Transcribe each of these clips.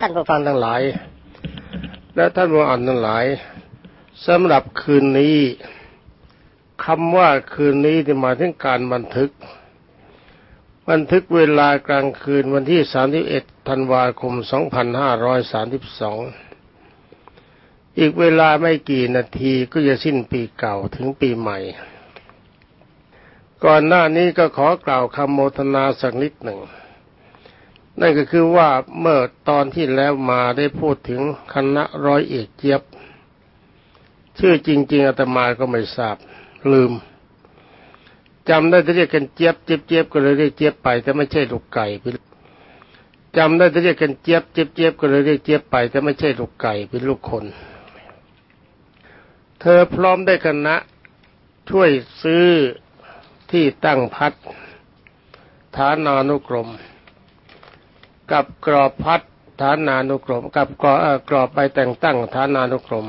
ท่านผู้ฟังทั้งหลาย และท่านผู้อ่านทั้งหลายสำหรับคืนนี้คำว่าคืนนี้ที่หมายถึงการบันทึก บันทึกเวลากลางคืนวันที่ 31 ธันวาคม 2532 อีกเวลาไม่กี่นาทีก็จะสิ้นปีเก่าถึงปีใหม่ ก่อนหน้านี้ก็ขอกล่าวคำโมทนาสักนิดหนึ่ง นั่นก็คือว่าเมื่อตอนที่แล้วมาได้พูดถึงคณะร้อยเอกเจี๊ยบ ชื่อจริง ๆอาตมาก็ไม่ทราบ ลืมจำได้จะเรียกกันเจี๊ยบเจี๊ยบเจี๊ยบก็เลยเรียกเจี๊ยบไป แต่ไม่ใช่ลูกไก่จำได้จะเรียกกันเจี๊ยบเจี๊ยบเจี๊ยบก็เลยเรียกเจี๊ยบไป แต่ไม่ใช่ลูกไก่เป็นลูกคน เธอพร้อมได้คณะช่วยซื้อที่ตั้งพัดฐานานุกรม กับกรอบพัดฐานานุกรม กับกรอบกรอบไปแต่งตั้งฐานานุกรม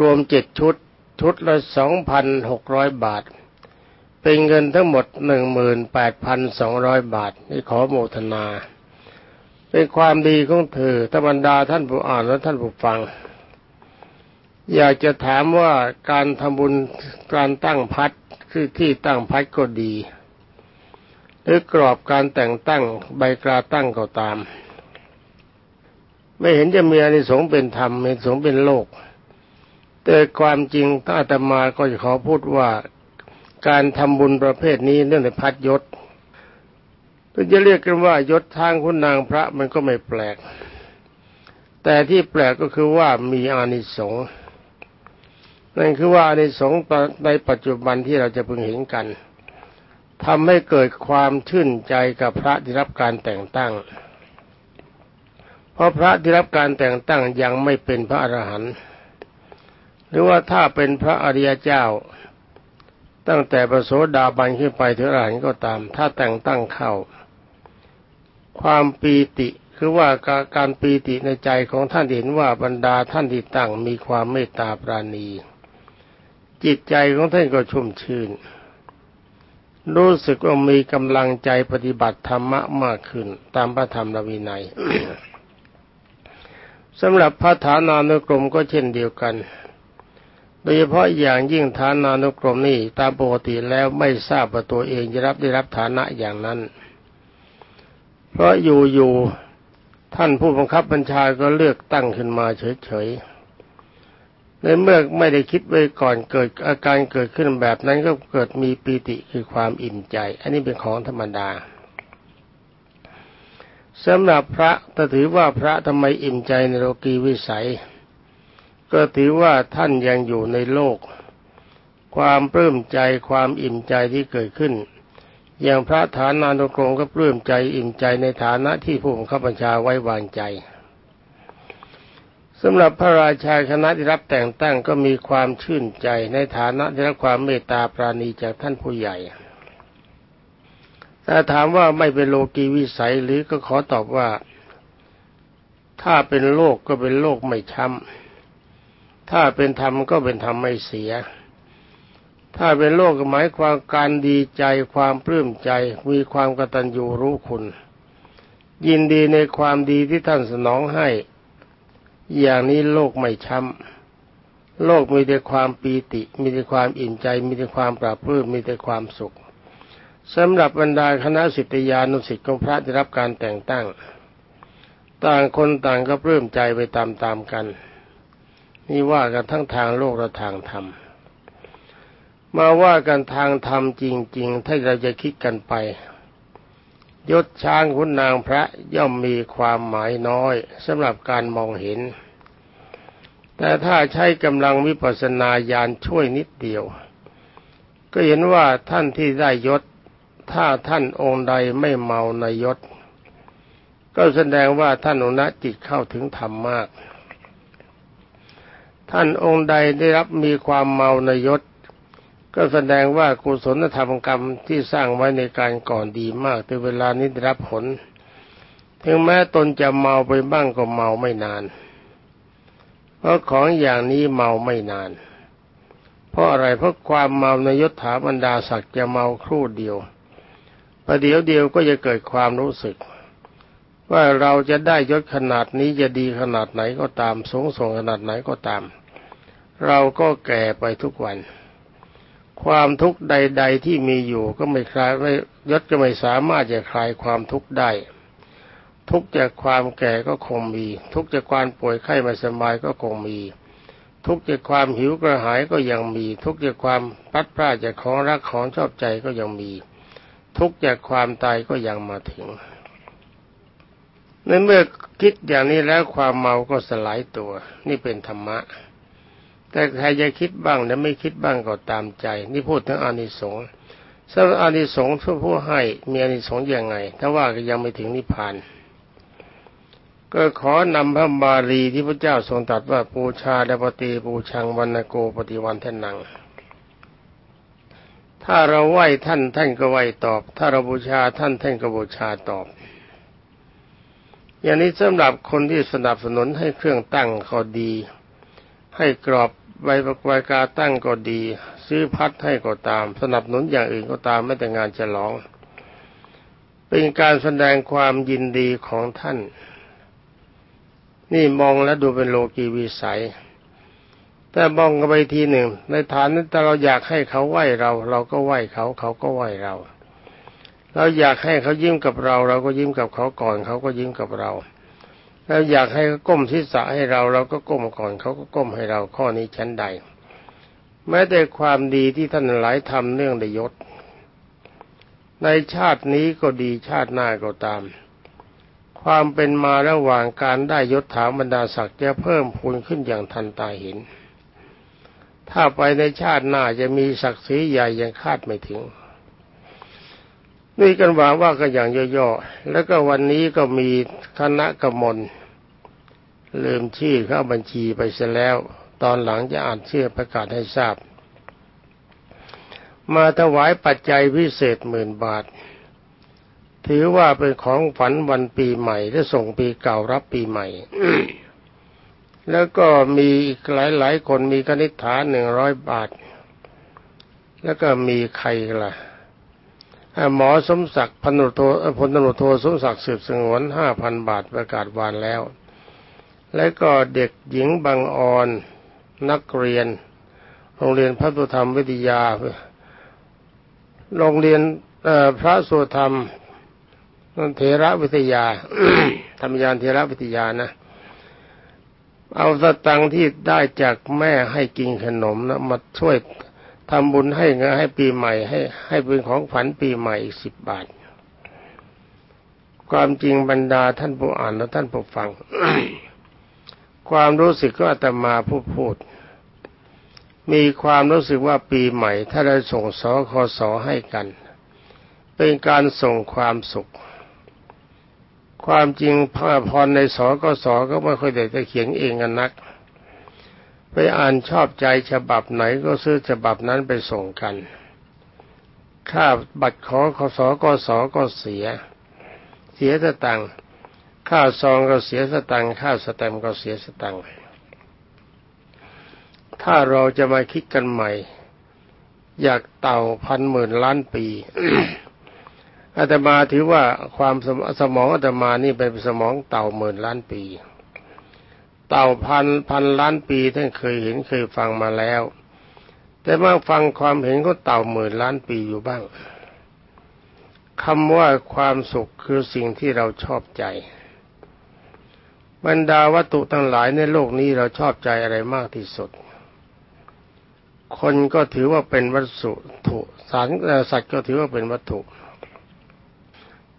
รวมเจ็ดชุด ชุดละสองพันหกร้อยบาท เป็นเงินทั้งหมดหนึ่งหมื่นแปดพันสองร้อยบาท นี่ขอโมทนา เป็นความดีของเธอธรรมดาท่านผู้อ่านและท่านผู้ฟัง อยากจะถามว่าการทำบุญการตั้งพัดคือที่ตั้งพัดก็ดี หรือกรอบการแต่งตั้งใบกราตั้งก็ตาม ไม่เห็นจะมีอานิสงส์เป็นธรรมมีสงส์เป็นโลก แต่ความจริงถ้าอาตมาก็จะขอพูดว่าการทำบุญประเภทนี้เนื่องในพัดยศจะเรียกกันว่ายศทางคุณนางพระมันก็ไม่แปลก แต่ที่แปลกก็คือว่ามีอานิสงส์นั่นคือว่าอานิสงส์ในปัจจุบันที่เราจะพึงเห็นกัน ทำให้เกิดความชื่นใจกับพระที่รับการแต่งตั้ง เพราะพระที่รับการแต่งตั้งยังไม่เป็นพระอรหันต์หรือว่าถ้าเป็นพระอริยเจ้า ตั้งแต่ประโสดาบันขึ้นไปถึงอรหันต์ก็ตาม ถ้าแต่งตั้งเข้า ความปีติคือว่าการปีติในใจของท่านเห็นว่าบรรดาท่านที่ตั้งมีความเมตตาปราณี จิตใจของท่านก็ชุ่มชื่น รู้สึกว่ามีกำลังใจปฏิบัติธรรมะมากขึ้น ตามพระธรรมวินัยสำหรับพระฐานานุกรมก็เช่นเดียวกัน โดยเฉพาะอย่างยิ่งฐานานุกรมนี่ตามปกติแล้วไม่ทราบว่าตัวเองจะรับได้รับฐานะอย่างนั้น เพราะอยู่ๆท่านผู้บังคับบัญชาก็เลือกตั้งขึ้นมาเฉยๆ ในเมื่อไม่ได้คิดไว้ก่อนเกิดอาการเกิดขึ้นแบบนั้นก็เกิดมีปีติคือความอิ่มใจ อันนี้เป็นของธรรมดาสำหรับพระถ้าถือว่าพระทำไมอิ่มใจในโลกีวิสัย ก็ถือว่าท่านยังอยู่ในโลก ความปลื้มใจความอิ่มใจที่เกิดขึ้น อย่างพระฐานานุกรมก็ปลื้มใจอิ่มใจในฐานะที่ผู้บังคับบัญชาไว้วางใจ สำหรับพระราชาคณะที่รับแต่งตั้งก็มีความชื่นใจในฐานะที่รับความเมตตาปราณีจากท่านผู้ใหญ่แต่ถามว่าไม่เป็นโลกีวิสัยหรือก็ขอตอบว่า ถ้าเป็นโลกก็เป็นโลกไม่ช้ำถ้าเป็นธรรมก็เป็นธรรมไม่เสีย ถ้าเป็นโลกหมายความการดีใจความปลื้มใจมีความกตัญญูรู้คุณ ยินดีในความดีที่ท่านสนองให้ อย่างนี้โลกไม่ช้ำโลกมีแต่ความปีติ มีแต่ความอิ่มใจ มีแต่ความปราบปลื้มมีแต่ความสุขสำหรับบรรดาคณะสิทธิยานุสิทธิของพระที่รับการแต่งตั้ง ต่างคนต่างก็ปลื้มใจไปตามๆกัน นี่ว่ากันทั้งทางโลกและทางธรรมมาว่ากันทางธรรมจริง ๆ ถ้าเราจะคิดกันไป ยศช้างคุณนางพระย่อมมีความหมายน้อยสำหรับการมองเห็น แต่ถ้าใช้กำลังวิปัสสนาญาณช่วยนิดเดียว ก็เห็นว่าท่านที่ได้ยศ ถ้าท่านองค์ใดไม่เมาในยศ ก็แสดงว่าท่านอนัจิตเข้าถึงธรรมมาก ท่านองค์ใดได้รับมีความเมาในยศ ก็แสดงว่ากุศลธรรมกรรมที่สร้างไว้ในการก่อนดีมาก แต่เวลานี้ได้รับผล ถึงแม้ตนจะเมาไปบ้างก็เมาไม่นาน เพราะของอย่างนี้เมาไม่นาน เพราะอะไรเพราะความเมาในยศถาบรรดาศักดิ์จะเมาครู่เดียวประเดี๋ยวเดียวก็จะเกิดความรู้สึก ว่าเราจะได้ยศขนาดนี้จะดีขนาดไหนก็ตามสูงส่งขนาดไหนก็ตาม เราก็แก่ไปทุกวัน ความทุกข์ใด ๆ ที่มีอยู่ก็ไม่คลายไม่ยศก็ไม่สามารถจะคลายความทุกข์ได้ ทุกจากความแก่ก็คงมี ทุกจากความป่วยไข้ไม่สบายก็คงมี ทุกจากความหิวกระหายก็ยังมี ทุกจากความพัดพลาดจากของรักของชอบใจก็ยังมี ทุกจากความตายก็ยังมาถึงในเมื่อคิดอย่างนี้แล้วความเมาก็สลายตัว นี่เป็นธรรมะ แต่ใครจะคิดบ้างหรือไม่คิดบ้างก็ตามใจ นี่พูดถึงอานิสงส์สำหรับอานิสงส์ทั่ผู้ให้มีอานิสงส์ยังไง ถ้าว่าก็ยังไม่ถึงนิพพานก็ขอนำพระบาลีที่พระเจ้าทรงตรัสว่าปูชาดปฏิปูชังวันโกปฏิวันทนัง ถ้าเราไหว้ท่านท่านก็ไหว้ตอบ ถ้าเราบูชาท่านท่านก็บูชาตอบ อย่างนี้สำหรับคนที่สนับสนุนให้เครื่องตั้งก็ดี ให้กรอบ ใบประกวกาตั้งก็ดี ซื้อพัดให้ก็ตาม สนับสนุนอย่างอื่นก็ตามไม่แต่งานจะลอง เป็นการแสดงความยินดีของท่าน นี่มองแล้วดูเป็นโลกีวิสัย แต่มองกันไปทีหนึ่ง ในฐานนั้นแต่เราอยากให้เขาไหวเรา เราก็ไหวเขาเขาก็ไหวเราเราอยากให้เขายิ้มกับเรา เราก็ยิ้มกับเขาก่อน เขาก็ยิ้มกับเรา เราอยากให้เขาก้มศีรษะให้เราเราก็ก้มก่อนเขาก็ก้มให้เราข้อนี้ชั้นใด แม้แต่ความดีที่ท่านหลายทำเนื่องในยศ ในชาตินี้ก็ดีชาติหน้าก็ตาม ความเป็นมาระหว่างการได้ยศถาบรรดาศักดิ์จะเพิ่มพูนขึ้นอย่างทันตาเห็น ถ้าไปในชาติหน้าจะมีศักดิ์ศรีใหญ่ยังคาดไม่ถึง นี่กันว่าว่ากันอย่างย่อๆแล้วก็วันนี้ก็มีคณะกมลลืมชื่อเข้าบัญชีไปเสียแล้ว ตอนหลังจะอ่านชื่อประกาศให้ทราบ มาถวายปัจจัยพิเศษหมื่นบาท ถือว่าเป็นของฝันวันปีใหม่และส่งปีเก่ารับปีใหม่ แล้วก็มีอีกหลายๆคนมีคณิษฐาหนึ่งร้อยบาท แล้วก็มีใครล่ะ หมอสมศักดิ์พนุโทพลตำรวจโทสมศักดิ์สืบสงวนห้าพันบาทประกาศวานแล้ว และก็เด็กหญิงบางออนนักเรียน โรงเรียนพระสุธรรมวิทยา โรงเรียนพระสุธรรมเทระวิทยาธรรมยานเทระวิทยานะเอาสตังที่ได้จากแม่ให้กินขนมนะมาช่วย ทำบุญให้เงินให้ปีใหม่ให้ให้เป็นของขวัญปีใหม่อีกสิบบาท ความจริงบรรดาท่านผู้อ่านและท่านผู้ฟัง ความรู้สึกก็อาตมาผู้พูด มีความรู้สึกว่าปีใหม่ ถ้าเราส่งสคสให้กัน เป็นการส่งความสุข ความจริงพระพรในสอกสก็ไม่ค่อยได้จะเขียนเองกันนัก ไปอ่านชอบใจฉบับไหนก็ซื้อฉบับนั้นไปส่งกัน ค่าบัตรขอขอสอกสก็เสีย เสียสตังค์ค่าซองก็เสียสตังค์ค่าสแตมก็เสียสตังค์ถ้าเราจะมาคิดกันใหม่ อยากเต่าพันหมื่นล้านปีอาตมาถือว่าความสมองอาตมานี่เป็นสมองเต่าหมื่นล้านปี เต่าพันพันล้านปีท่านเคยเห็นเคยฟังมาแล้ว แต่เมื่อฟังความเห็นก็เต่าหมื่นล้านปีอยู่บ้างคำว่าความสุขคือสิ่งที่เราชอบใจ บรรดาวัตถุทั้งหลายในโลกนี้เราชอบใจอะไรมากที่สุด คนก็ถือว่าเป็นวัตถุถุสารสัตว์ก็ถือว่าเป็นวัตถุ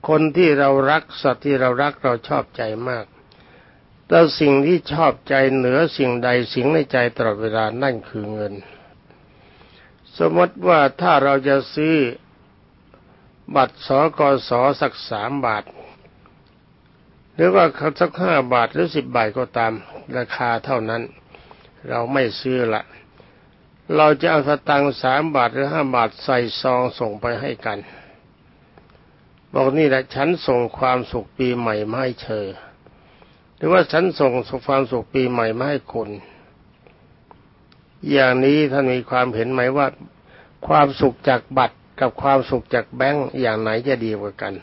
คนที่เรารักสัตว์ที่เรารักเราชอบใจมาก แต่สิ่งที่ชอบใจเหนือสิ่งใดสิ่งในใจตลอดเวลานั่นคือเงิน สมมติว่าถ้าเราจะซื้อบัตรสกสสักสามบาท หรือว่าสักห้าบาทหรือสิบบาทก็ตามราคาเท่านั้น เราไม่ซื้อละเราจะเอาสตังค์สามบาทหรือห้าบาทใส่ซองส่งไปให้กัน บอกนี่แหละฉันส่งความสุขปีใหม่มาให้เธอ หรือว่าฉันส่งสุขความสุขปีใหม่มาให้คุณ อย่างนี้ท่านมีความเห็นไหมว่า ความสุขจากบัตรกับความสุขจากแบงค์อย่างไหนจะดีกว่ากัน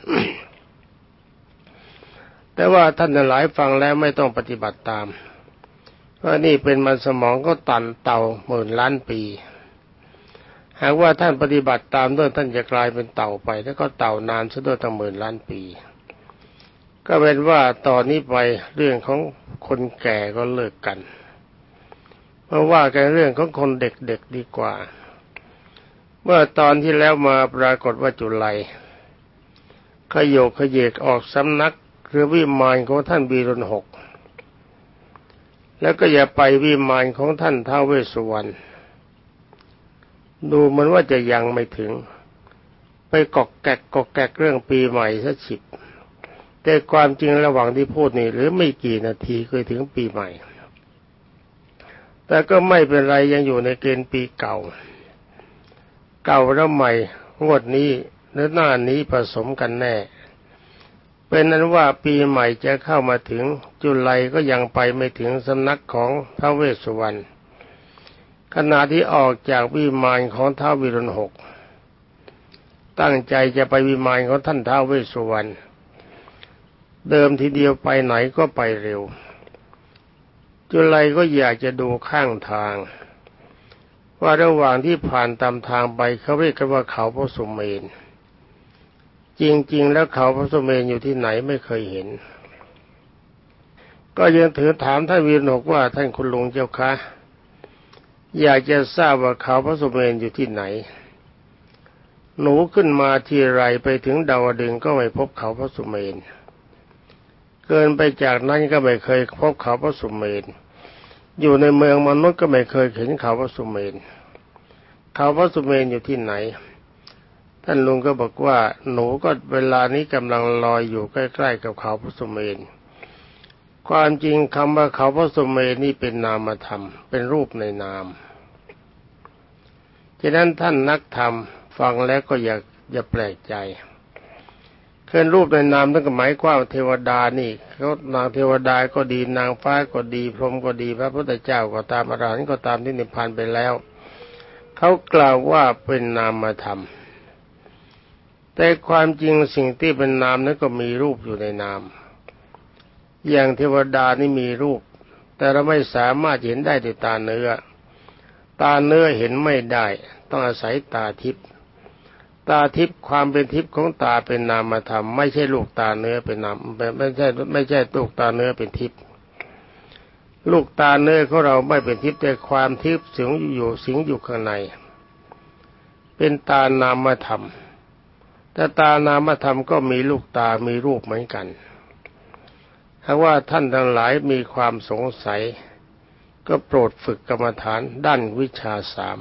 แต่ว่าท่านหลายฟังแล้วไม่ต้องปฏิบัติตามเพราะนี่เป็นมันสมองก็ตันเต่าหมื่นล้านปีหากว่าท่านปฏิบัติตามด้วยท่านจะกลายเป็นเต่าไป แล้วก็เต่านานซะด้วยตั้งหมื่นล้านปี ก็เป็นว่าตอนนี้ไปเรื่องของคนแก่ก็เลิกกันเพราะว่ากันเรื่องของคนเด็กๆดีกว่า เมื่อตอนที่แล้วมาปรากฏว่าจุลัยขยโยกขยเยกออกสำนักคือวิมานของท่านบีรนหก แล้วก็อย่าไปวิมานของท่านท้าวเวสสุวรรณดูเหมือนว่าจะยังไม่ถึง ไปกอกแกกกอกแกกเรื่องปีใหม่ซะฉิบ แต่ความจริงระหว่างที่พูดนี่หรือไม่กี่นาทีเคยถึงปีใหม่ แต่ก็ไม่เป็นไรยังอยู่ในเกณฑ์ปีเก่า เก่าแล้วใหม่งวดนี้หรือหน้านี้ผสมกันแน่ เป็นนั้นว่าปีใหม่จะเข้ามาถึงจุลัยก็ยังไปไม่ถึงสำนักของท้าวเวสสุวรรณขณะที่ออกจากวิมานของท้าววิรุณหกตั้งใจจะไปวิมานของท่านท้าวเวสสุวรรณ เดิมทีเดียวไปไหนก็ไปเร็ว จุลัยก็อยากจะดูข้างทาง ว่าระหว่างที่ผ่านตามทางไปเขาเรียกกันว่าเขาพระสุเมน จริง ๆ แล้วเขาพระสุเมนอยู่ที่ไหนไม่เคยเห็น ก็ยังถือถามท่านวีรนกว่าท่านคุณลุงเจ้าคะอยากจะทราบว่าเขาพระสุเมนอยู่ที่ไหน หนูขึ้นมาที่ไรไปถึงดาวดึงก็ไม่พบเขาพระสุเมน เกินไปจากนั้นก็ไม่เคยพบเขาพระสุเมน อยู่ในเมืองมนุษย์ก็ไม่เคยเห็นเขาพระสุเมน เขาพระสุเมนอยู่ที่ไหน ท่านลุงก็บอกว่า หนูก็เวลานี้กำลังลอยอยู่ใกล้ ๆ กับเขาพระสุเมน ความจริงคำว่าเขาพระสุเมนนี่เป็นนามธรรม เป็นรูปในนามฉะนั้นท่านนักธรรมฟังแล้วก็อย่าอย่าแปลกใจ เคลื่อนรูปในนามนั่นก็หมายความเทวดานี่เขานางเทวดาก็ดีนางฟ้าก็ดีพรหมก็ดีพระพุทธเจ้าก็ตามอรหันต์ก็ตามที่นิพพานไปแล้ว เขากล่าวว่าเป็นนามธรรม แต่ความจริงสิ่งที่เป็นนามนั้นก็มีรูปอยู่ในนาม อย่างเทวดานี่มีรูป แต่เราไม่สามารถเห็นได้ด้วยตาเนื้อ ตาเนื้อเห็นไม่ได้ ต้องอาศัยตาทิพย์ ตาทิพย์ความเป็นทิพย์ของตาเป็นนามธรรมไม่ใช่ลูกตาเนื้อเป็นนามไม่ใช่ไม่ใช่ลูกตาเนื้อเป็นทิพย์ลูกตาเนื้อของเราไม่เป็นทิพย์แต่ความทิพย์สิงอยู่สิงอยู่ข้างใน เป็นตานามธรรมแต่ตานามธรรมก็มีลูกตามีรูปเหมือนกันถ้าว่าท่านทั้งหลายมีความสงสัย ก็โปรดฝึกกรรมฐานด้านวิชาสาม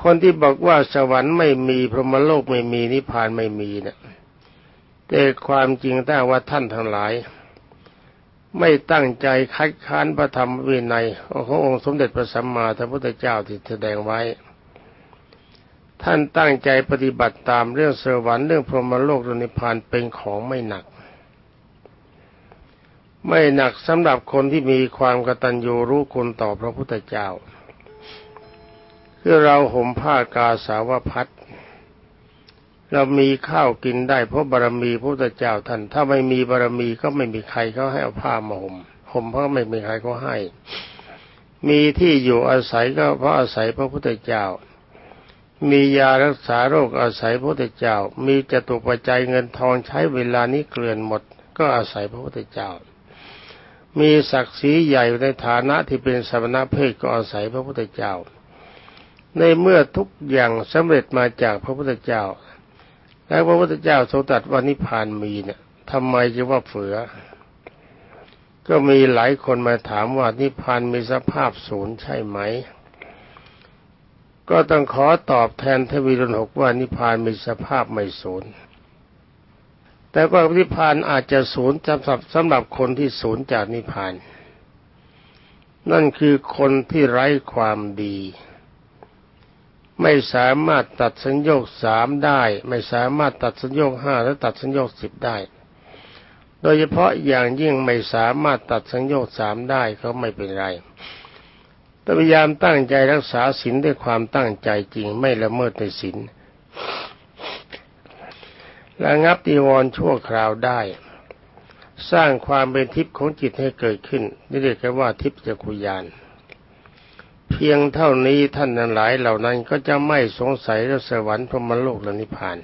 คนที่บอกว่าสวรรค์ไม่มีพรหมโลกไม่มีนิพพานไม่มีเนี่ยแต่ความจริงถ้าว่าท่านทั้งหลาย ไม่ตั้งใจคัดค้านพระธรรมวินัยขององค์สมเด็จพระสัมมาสัมพุทธเจ้าที่แสดงไว้ ท่านตั้งใจปฏิบัติตามเรื่องสวรรค์เรื่องพรหมโลกเรื่องนิพพานเป็นของไม่หนัก ไม่หนักสำหรับคนที่มีความกตัญญูรู้คุณต่อพระพุทธเจ้า คือเราห่มผ้ากาสาวพัดเรามีข้าวกินได้เพราะบารมีพระพุทธเจ้าท่าน ถ้าไม่มีบารมีก็ไม่มีใครเขาให้เอาผ้ามาห่มห่มเพราะไม่มีใครเขาให้ มีที่อยู่อาศัยก็เพราะอาศัยพระพุทธเจ้า มียารักษาโรคอาศัยพระพุทธเจ้า มีจตุปัจจัยเงินทองใช้เวลานี้เกลื่อนหมด ก็อาศัยพระพุทธเจ้า มีศักดิ์ศรีใหญ่ในฐานะที่เป็นสมณเพศก็อาศัยพระพุทธเจ้า ในเมื่อทุกอย่างสำเร็จมาจากพระพุทธเจ้า แล้วพระพุทธเจ้าทรงตรัสว่านิพพานมีเนี่ยทำไมจะว่าเฟือ ก็มีหลายคนมาถามว่านิพพานมีสภาพศูนย์ใช่ไหม ก็ต้องขอตอบแทนทวีรุณหกว่านิพพานมีสภาพไม่สูญแต่ว่านิพพานอาจจะสูญสำหรับสำหรับคนที่สูญจากนิพพาน นั่นคือคนที่ไร้ความดี ไม่สามารถตัดสัญญกสามได้ ไม่สามารถตัดสัญญกห้าและตัดสัญญกสิบได้ โดยเฉพาะอย่างยิ่งไม่สามารถตัดสัญญกสามได้เขาไม่เป็นไรพยายามตั้งใจรักษาศีลด้วยความตั้งใจจริงไม่ละเมิดในศีลระงับนิวรณ์ชั่วคราวได้ สร้างความเป็นทิพย์ของจิตให้เกิดขึ้นนี่เรียกกันว่าทิพยคุยาน เพียงเท่านี้ท่านนั้นหลายเหล่านั้นก็จะไม่สงสัยเรื่องสวรรค์พรหมโลกและนิพพาน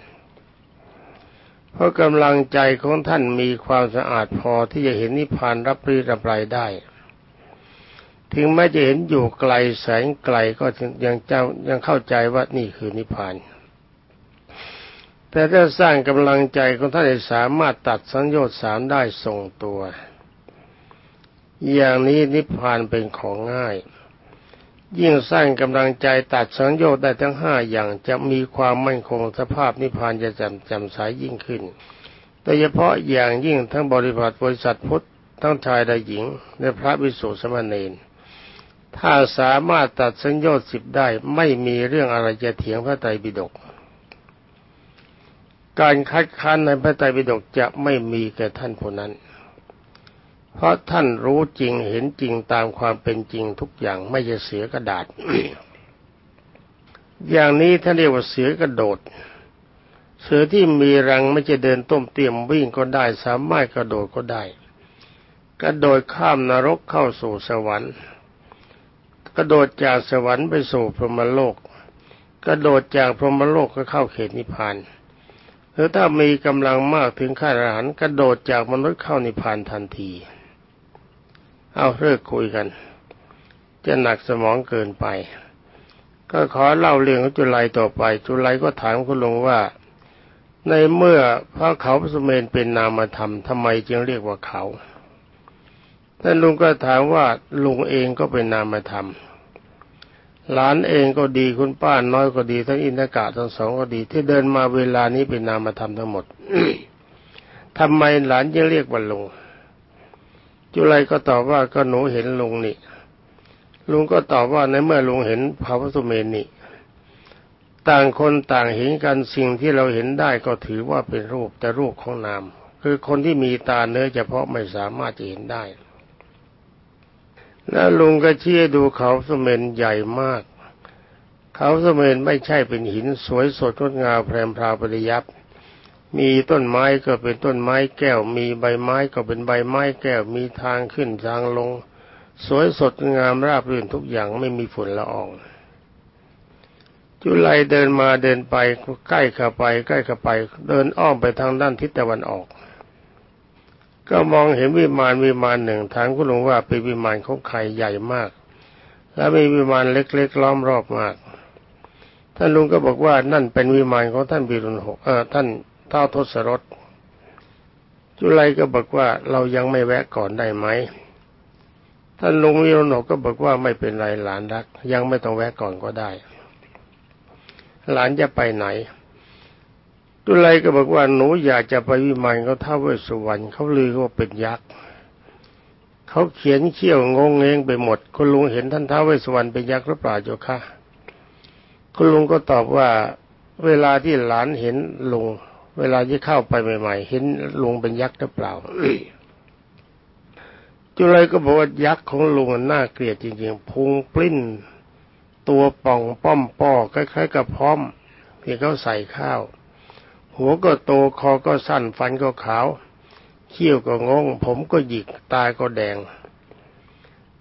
เพราะกำลังใจของท่านมีความสะอาดพอที่จะเห็นนิพพานรับรีรับไรได้ ถึงแม้จะเห็นอยู่ไกลแสงไกลก็ยังเจ้ายังเข้าใจว่านี่คือนิพพาน แต่ถ้าสร้างกำลังใจของท่านให้สามารถตัดสัญญชน์สามได้ทรงตัว อย่างนี้นิพพานเป็นของง่าย ยิ่งสร้างกำลังใจตัดสังโยชน์ได้ทั้งห้าอย่างจะมีความมั่นคงสภาพนิพพานจะจำจำสายยิ่งขึ้น โดยเฉพาะอย่างยิ่งทั้งบริษัทบริษัทพุทธทั้งชายและหญิงและพระวิสุทธิสมณีนถ้าสามารถตัดสัญญชน์สิบได้ไม่มีเรื่องอะไรจะเถียงพระไตรปิฎกการคัดค้านในพระไตรปิฎกจะไม่มีแก่ท่านผู้นั้น เพราะท่านรู้จริงเห็นจริงตามความเป็นจริงทุกอย่างไม่จะเสือกระดาษ อย่างนี้ท่านเรียกว่าเสือกระโดด เสือที่มีรังไม่จะเดินต้มเตียมวิ่งก็ได้สามารถกระโดดก็ได้ กระโดดข้ามนรกเข้าสู่สวรรค์ กระโดดจากสวรรค์ไปสู่พรหมโลก กระโดดจากพรหมโลกก็เข้าเขตนิพพานรือถ้ามีกำลังมากถึงขั้นอรหันต์กระโดดจากมนุษย์เข้านิพพานทันที เอาเลิกคุยกัน จะหนักสมองเกินไป ก็ขอเล่าเรื่องของจุลัยต่อไป จุลัยก็ถามคุณลุงว่า ในเมื่อพระเขาพระสมเมนเป็นนามธรรมทำไมจึงเรียกว่าเขาท่านลุงก็ถามว่าลุงเองก็เป็นนามธรรมหลานเองก็ดีคุณป้าน้อยก็ดีทั้งอินทกะทั้งสองก็ดี ที่เดินมาเวลานี้เป็นนามธรรมทั้งหมดทำไมหลานยังเรียกว่าลุง จุไรก็ตอบว่าก็หนูเห็นลุงนี่ ลุงก็ตอบว่าในเมื่อลุงเห็นพระพุทธเมนนี่ ต่างคนต่างเห็นกันสิ่งที่เราเห็นได้ก็ถือว่าเป็นรูปแต่รูปของนาม คือคนที่มีตาเนื้อเฉพาะไม่สามารถจะเห็นได้ แล้วลุงก็เชี่ยดูเขาสมนใหญ่มาก เขาสมนไม่ใช่เป็นหินสวยสดงดงามแพรมพราวปริยับ มีต้นไม้ก็เป็นต้นไม้แก้ว มีใบไม้ก็เป็นใบไม้แก้ว มีทางขึ้นทางลง สวยสดงามราบรื่นทุกอย่างไม่มีฝุ่นละออง จุไลเดินมาเดินไปใกล้เข้าไป ใกล้เข้าไป เดินอ้อมไปทางด้านทิศตะวันออก ก็มองเห็นวิมานวิมานหนึ่งถามคุณลุงว่าเป็นวิมานของใครใหญ่มาก และมีวิมานเล็กๆล้อมรอบมาก ท่านลุงก็บอกว่านั่นเป็นวิมานของท่านบิรุณหกเออท่าน เท้าทศรถจุไลก็บอกว่าเรายังไม่แวะก่อนได้ไหมท่านลุงวิรณหกก็บอกว่าไม่เป็นไรหลานรัก ยังไม่ต้องแวะก่อนก็ได้ หลานจะไปไหนตุไลก็บอกว่าหนูอยากจะไปวิมานเขาท้าวเวสสุวรรณเขาลือว่าเป็นยักษ์เขาเขียนเขี้ยวงงเงงไปหมด คุณลุงเห็นท่านท้าวเวสสุวรรณเป็นยักษ์หรือเปล่าเจ้าคะคุณลุงก็ตอบว่าเวลาที่หลานเห็นลุง เวลาที่เข้าไปใหม่ๆเห็นลุงเป็นยักษ์หรือเปล่าจุไรก็บอกว่ายักษ์ของลุงน่าเกลียดจริงๆพุงปลิ้น ตัวป่องป้อมป้อคล้ายๆกับพร้อมที่เขาใส่ข้าว หัวก็โตคอก็สั้นฟันก็ขาวเขี้ยวก็งง ผมก็หยิกตาก็แดง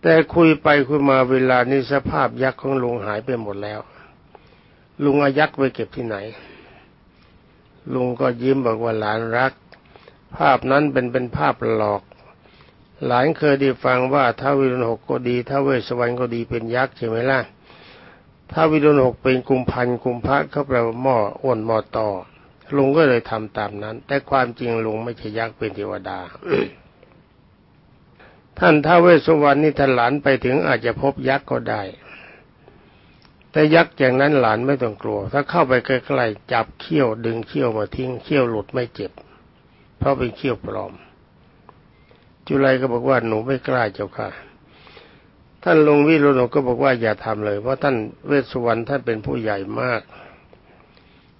แต่คุยไปคุยมาเวลานี้สภาพยักษ์ของลุงหายไปหมดแล้ว ลุงอายักษ์ไปเก็บที่ไหน ลุงก็ยิ้มบอกว่าหลานรัก ภาพนั้นเป็นเป็นภาพหลอก หลานเคยได้ฟังว่าท้าวิรุณหกก็ดีท้าเวสวรรค์ก็ดีเป็นยักษ์ใช่ไหมล่ะท้าวิรุณหกเป็นกุมพันกุมพระเขาแปลว่าหม้ออ้วนหม้อต่อลุงก็เลยทำตามนั้น แต่ความจริงลุงไม่ใช่ยักษ์เป็นเทวดา ท่านท้าเวสสวรรณนี่ถ้าหลานไปถึงอาจจะพบยักษ์ก็ได้ แต่ยักษ์อย่างนั้นหลานไม่ต้องกลัว ถ้าเข้าไปใกล้ๆจับเขี้ยวดึงเขี้ยวมาทิ้งเขี้ยวหลุดไม่เจ็บ เพราะเป็นเขี้ยวปลอม จุไลก็บอกว่าหนูไม่กล้าเจ้าค่ะ ท่านลุงวิโรุณก็บอกว่าอย่าทำเลย เพราะท่านเวสสุวรรณท่านเป็นผู้ใหญ่มาก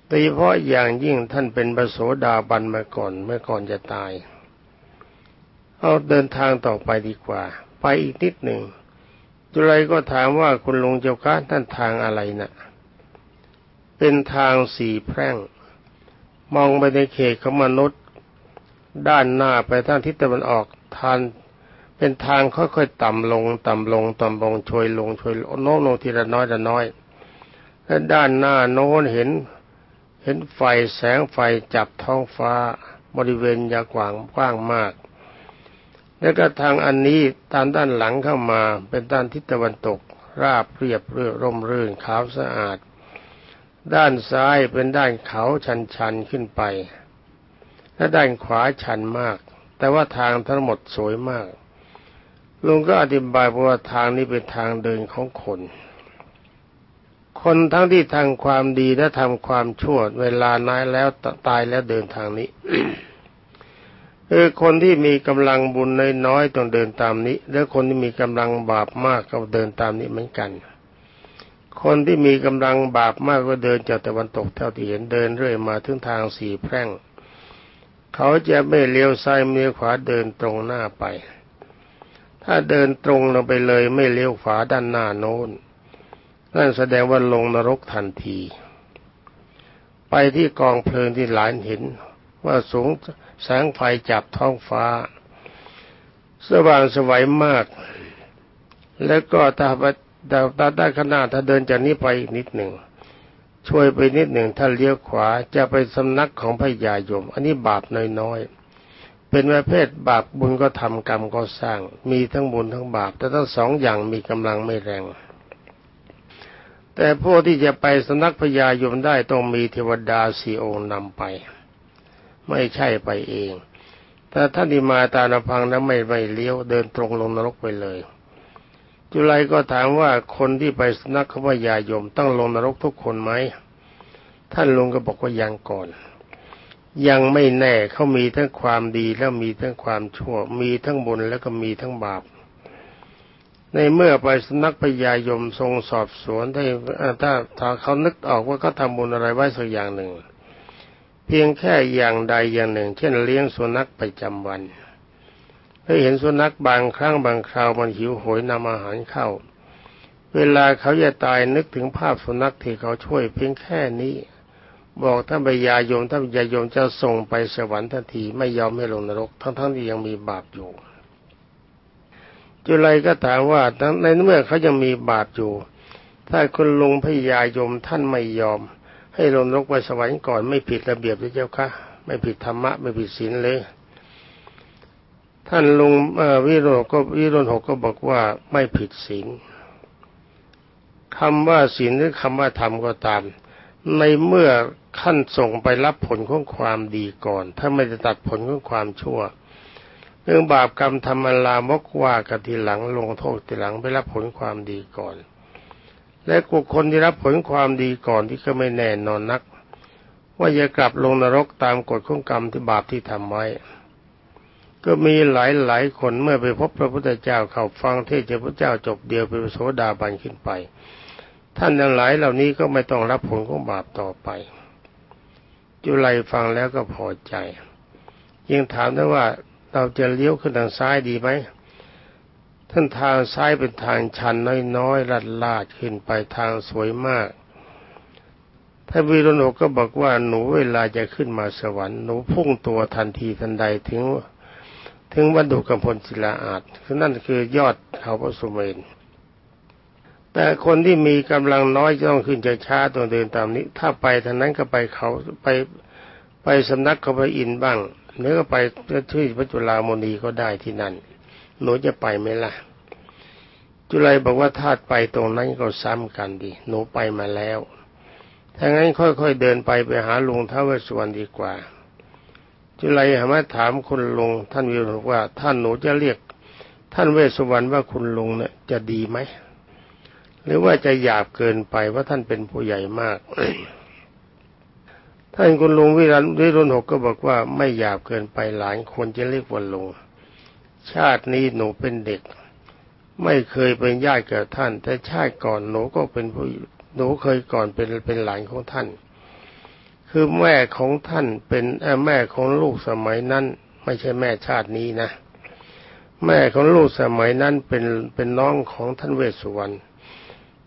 โดยเฉพาะอย่างยิ่งท่านเป็นพระโสดาบันมาก่อนเมื่อก่อนจะตาย เอาเดินทางต่อไปดีกว่า ไปอีกนิดหนึ่ง จุไรก็ถามว่าคุณลุงเจ้าค้าท่านทางอะไรนะ่ะ เป็นทางสี่แพร่ง มองไปในเขตของมนุษย์ ด้านหน้าไปทางทิศตะวันออกทานเป็นทางค่อยๆ ต่ำลง ต่ำลง ต่ำลงช่วยลงช่วยโน้มลงทีละน้อยละน้อย และด้านหน้าโน้นเห็น เห็นไฟแสงไฟจับท้องฟ้าบริเวณยากว้างกว้างมาก แล้วก็ทางอันนี้ตามด้านหลังเข้ามาเป็นด้านทิศตะวันตก ราบเรียบเรื่อร่มรื่นขาวสะอาด ด้านซ้ายเป็นด้านเขาชันๆขึ้นไป และด้านขวาชันมาก แต่ว่าทางทั้งหมดสวยมากลุงก็อธิบายว่าทางนี้เป็นทางเดินของคน คนทั้งที่ทำความดีและทำความชั่ว เวลานายแล้วตายแล้วเดินทางนี้ คือคนที่มีกำลังบุญน้อยๆต้องเดินตามนี้ แล้วคนที่มีกำลังบาปมากก็เดินตามนี้เหมือนกัน คนที่มีกำลังบาปมากก็เดินจากตะวันตกเท่าที่เห็นเดินเรื่อยมาถึงทางสี่แพร่ง เขาจะไม่เลี้ยวซ้ายเลี้ยวขวาเดินตรงหน้าไป ถ้าเดินตรงลงไปเลยไม่เลี้ยวขวาด้านหน้าโน้นนั่นแสดงว่าลงนรกทันที ไปที่กองเพลิงที่หลานเห็นว่าสูง แสงไฟจับท้องฟ้า สว่างสวัยมาก แล้วก็ถ้าดาวตาด้านข้างหน้าถ้าเดินจากนี้ไปอีกนิดหนึ่งช่วยไปนิดหนึ่งถ้าเลี้ยวขวาจะไปสำนักของพระยายม อันนี้บาปน้อยๆ เป็นประเภทบาปบุญก็ทำกรรมก็สร้าง มีทั้งบุญทั้งบาป แต่ทั้งสองอย่างมีกำลังไม่แรง แต่ผู้ที่จะไปสำนักพญายมได้ต้องมีเทวดาสี่องค์นำไป ไม่ใช่ไปเองแต่ท่านที่มาตาลพังนั้นไม่ไม่เลี้ยวเดินตรงลงนรกไปเลย จุลัยก็ถามว่าคนที่ไปสนักพญายมต้องลงนรกทุกคนไหมท่านลุงก็บอกว่ายังก่อน ยังไม่แน่เขามีทั้งความดีแล้วมีทั้งความชั่ว มีทั้งบุญแล้วก็มีทั้งบาป ในเมื่อไปสนักพญายมทรงสอบสวนถ้าถ้าถ้าเขานึกออกว่าเขาทำบุญอะไรไว้สักอย่างหนึ่ง เพียงแค่อย่างใดอย่างหนึ่ง เช่นเลี้ยงสุนัขประจำวันถ้าเห็นสุนัขบางครั้งบางคราวมันหิวโหยนำอาหารเข้า เวลาเขาจะตายนึกถึงภาพสุนัขที่เขาช่วย เพียงแค่นี้ บอกท่านพญายมท่านพญายมจะส่งไปสวรรค์ทันทีไม่ยอมให้ลงนรก ทั้งๆที่ยังมีบาปอยู่จุลัยก็ถามว่าในเมื่อเขายังมีบาปอยู่ ถ้าคุณลุงพญายมท่านไม่ยอม ให้ลงนรกไปสวรรค์ก่อนไม่ผิดระเบียบหรือเจ้าคะไม่ผิดธรรมะไม่ผิดศีลเลยท่านลุงวิโรจก็วิโรจหกก็บอกว่าไม่ผิดศีลคำว่าศีลหรือคำว่าธรรมก็ตาม ในเมื่อขั้นส่งไปรับผลของความดีก่อน ถ้าไม่จะตัดผลของความชั่ว เรื่องบาปกรรมทำอลามกว่ากันทีหลังลงโทษทีหลังไปรับผลความดีก่อน และกุคนที่รับผลความดีก่อนที่ก็ไม่แน่นอนนัก ว่าจะกลับลงนรกตามกฎของกรรมที่บาปที่ทำไว้ ก็มีหลายหลายคนเมื่อไปพบพระพุทธเจ้าเข้าฟังเทศน์พระเจ้าจบเดียวเป็นโสดาบันขึ้นไป ท่านทั้งหลายเหล่านี้ก็ไม่ต้องรับผลของบาปต่อไป จุลัยฟังแล้วก็พอใจ ยังถามได้ว่าเราจะเลี้ยวขึ้นทางซ้ายดีไหม ท่านทางซ้ายเป็นทางชันน้อยๆลัดลาดขึ้นไปทางสวยมากท่านวีรนกก็บอกว่าหนูเวลาจะขึ้นมาสวรรค์หนูพุ่งตัวทันทีทันใดถึงถึงวัดุกำพลศิลาอาจคือนั่นคือยอดเขาพระสุเมนแต่คนที่มีกำลังน้อยจะต้องขึ้นช้าๆต้องเดินตามนี้ ถ้าไปทางนั้นก็ไปเขาไปไปสำนักเขาไปอินบ้างหรือก็ไปที่พระจุลามณีก็ได้ที่นั่น หนูจะไปไหมล่ะ จุลัยบอกว่าถ้าไปตรงนั้นก็ซ้ำกันดีหนูไปมาแล้วถ้างั้นค่อยๆเดินไปไปหาลุงท้าวเวสสุวรรณดีกว่า จุลัยหามาถามคุณลุงท่านวิรุณว่า ท่านหนูจะเรียก ท่านเวสสุวรรณว่าคุณลุงเนี่ยจะดีไหมหรือว่าจะหยาบเกินไปว่าท่านเป็นผู้ใหญ่มาก ท่านคุณลุงวิรันวิรุณหกก็บอกว่าไม่หยาบเกินไปหลายคนจะเรียกว่าลุง ชาตินี้หนูเป็นเด็ก ไม่เคยเป็นญาติกับท่าน แต่ชาติก่อนหนูก็เป็นผู้หนูเคยก่อนเป็นเป็นหลานของท่าน คือแม่ของท่านเป็นแม่ของลูกสมัยนั้น ไม่ใช่แม่ชาตินี้นะ แม่ของลูกสมัยนั้นเป็นเป็นน้องของท่านเวสสุวรรณ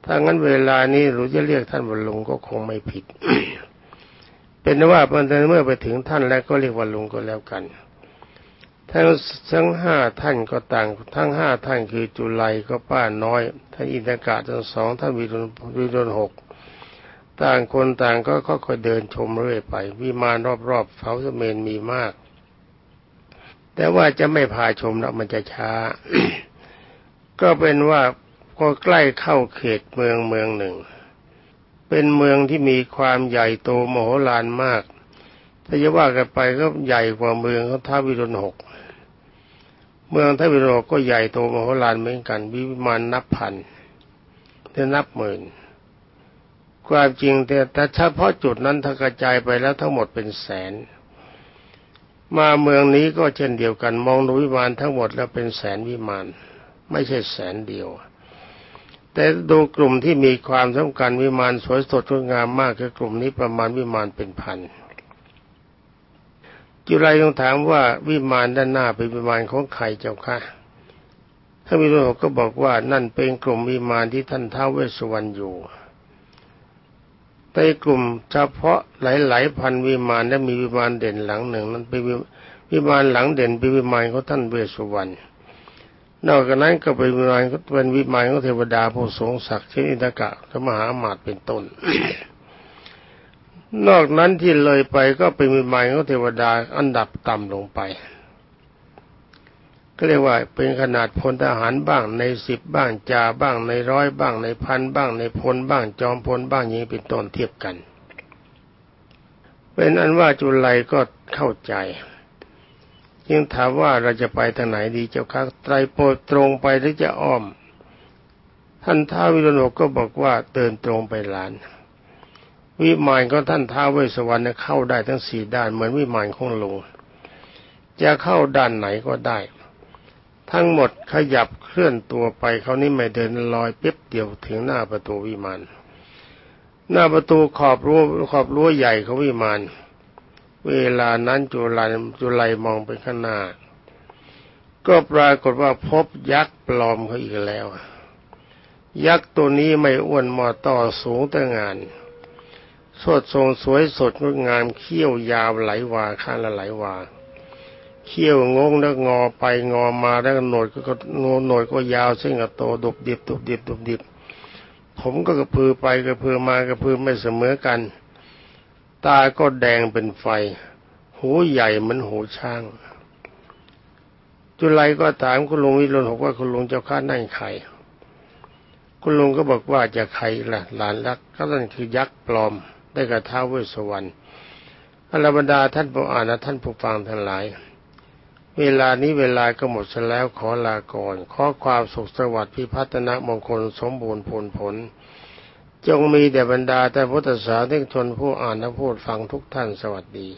ถ้างั้นเวลานี้หรือจะเรียกท่านว่าลุงก็คงไม่ผิด เป็นว่าเมื่อไปถึงท่านแล้วก็เรียกว่าลุงก็แล้วกัน ทั้งทั้งห้าท่านก็ต่าง ทั้งห้าท่านคือจุลัยก็ป้าน้อยท่านอินทกะทั้งสองท่านวิรุณวิรุณหกต่างคนต่างก็ค่อยๆเดินชมเรื่อยไป วิมานรอบๆเผาสเมนมีมาก แต่ว่าจะไม่พาชมแล้วมันจะช้า ก็เป็นว่าก็ใกล้เข้าเขตเมืองเมืองหนึ่ง เป็นเมืองที่มีความใหญ่โตมโหฬารมากถ้าจะว่ากันไปก็ใหญ่กว่าเมืองของท้าวิรุณหก เมืองทวิรุณหกก็ใหญ่โตมโหฬารเหมือนกันวิมานนับพันแต่นับหมื่นความจริงแต่แต่เฉพาะจุดนั้นถ้ากระจายไปแล้วทั้งหมดเป็นแสน มาเมืองนี้ก็เช่นเดียวกันมองดูวิมานทั้งหมดแล้วเป็นแสนวิมานไม่ใช่แสนเดียว แต่ดูกลุ่มที่มีความสำคัญวิมานสวยสดงดงามมากคือกลุ่มนี้ประมาณวิมานเป็นพัน จุไรต้องถามว่าวิมานด้านหน้าเป็นวิมานของใครเจ้าคะถ้ามีรู้ก็บอกว่านั่นเป็นกลุ่มวิมานที่ท่านท้าวเวสสุวรรณอยู่ในกลุ่มเฉพาะหลายๆพันวิมานและมีวิมานเด่นหลังหนึ่งนั้นเป็นวิมานหลังเด่นเป็นวิมานของท่านเวสสุวรรณนอกจากนั้นก็เป็นวิมานเป็นวิมานของเทวดาผู้ทรงศักดิ์เช่นอินทกะพระมหาอมาตย์เป็นต้น นอกนั้นที่เลยไปก็เป็นวิมานของเทวดาอันดับต่ำลงไปก็เรียกว่าเป็นขนาดพลทหารบ้างนายสิบบ้างจ่าบ้างนายร้อยบ้างนายพันบ้างนายพลบ้างจอมพลบ้างอย่างนี้เป็นต้นเทียบกัน เป็นอันว่าจุลัยก็เข้าใจยังถามว่าเราจะไปทางไหนดีเจ้าค่ะไตรโปรตรงไปหรือจะอ้อม ท่านท้าวิรุณก็บอกว่าเดินตรงไปหลาน วิมานก็ท่านท้าเวสวรรค์เข้าได้ทั้งสี่ด้าน เหมือนวิมานของลุงจะเข้าด้านไหนก็ได้ ทั้งหมดขยับเคลื่อนตัวไปเขานี่ไม่เดินลอยเปียบเดียวถึงหน้าประตูวิมานหน้าประตูขอบรั้วขอบรั้วใหญ่ของวิมานเวลานั้นจุลัยจุลัยมองไปข้างหน้า ก็ปรากฏว่าพบยักษ์ปลอมเขาอีกแล้ว ยักษ์ตัวนี้ไม่อ้วนมอต่อสูงแต่งาน สดทรงสวยสดงดงามเขี้ยวยาวไหลวาข้างละไหลวาเขี้ยวงงแล้วงอไปงอมาแล้วหนวดก็งอหนวดก็ยาวเส้นก็โตดุบดิบดุบดิบดุบดิบผมก็กระพือไปกระพือมากระพือไม่เสมอกัน ตาก็แดงเป็นไฟ หูใหญ่เหมือนหูช้าง จุไลก็ถามคุณลุงวิรุณบอกว่าคุณลุงเจ้าข้านั่งใครคุณลุงก็บอกว่าจะใครล่ะหลานรักก็นั่นคือยักษ์ปลอม ได้กระท้าเวสวรรค์อรบรรดาท่านผู้อ่านและท่านผู้ฟังทั้งหลาย เวลานี้เวลาก็หมดแล้วขอลาก่อนขอความสุขสวัสดิ์พิพัฒนมงคลสมบูรณ์ผลผล จงมีแด่บรรดาแต่พุทธศาสนิกชนผู้อ่านและผู้ฟังทุกท่านสวัสดี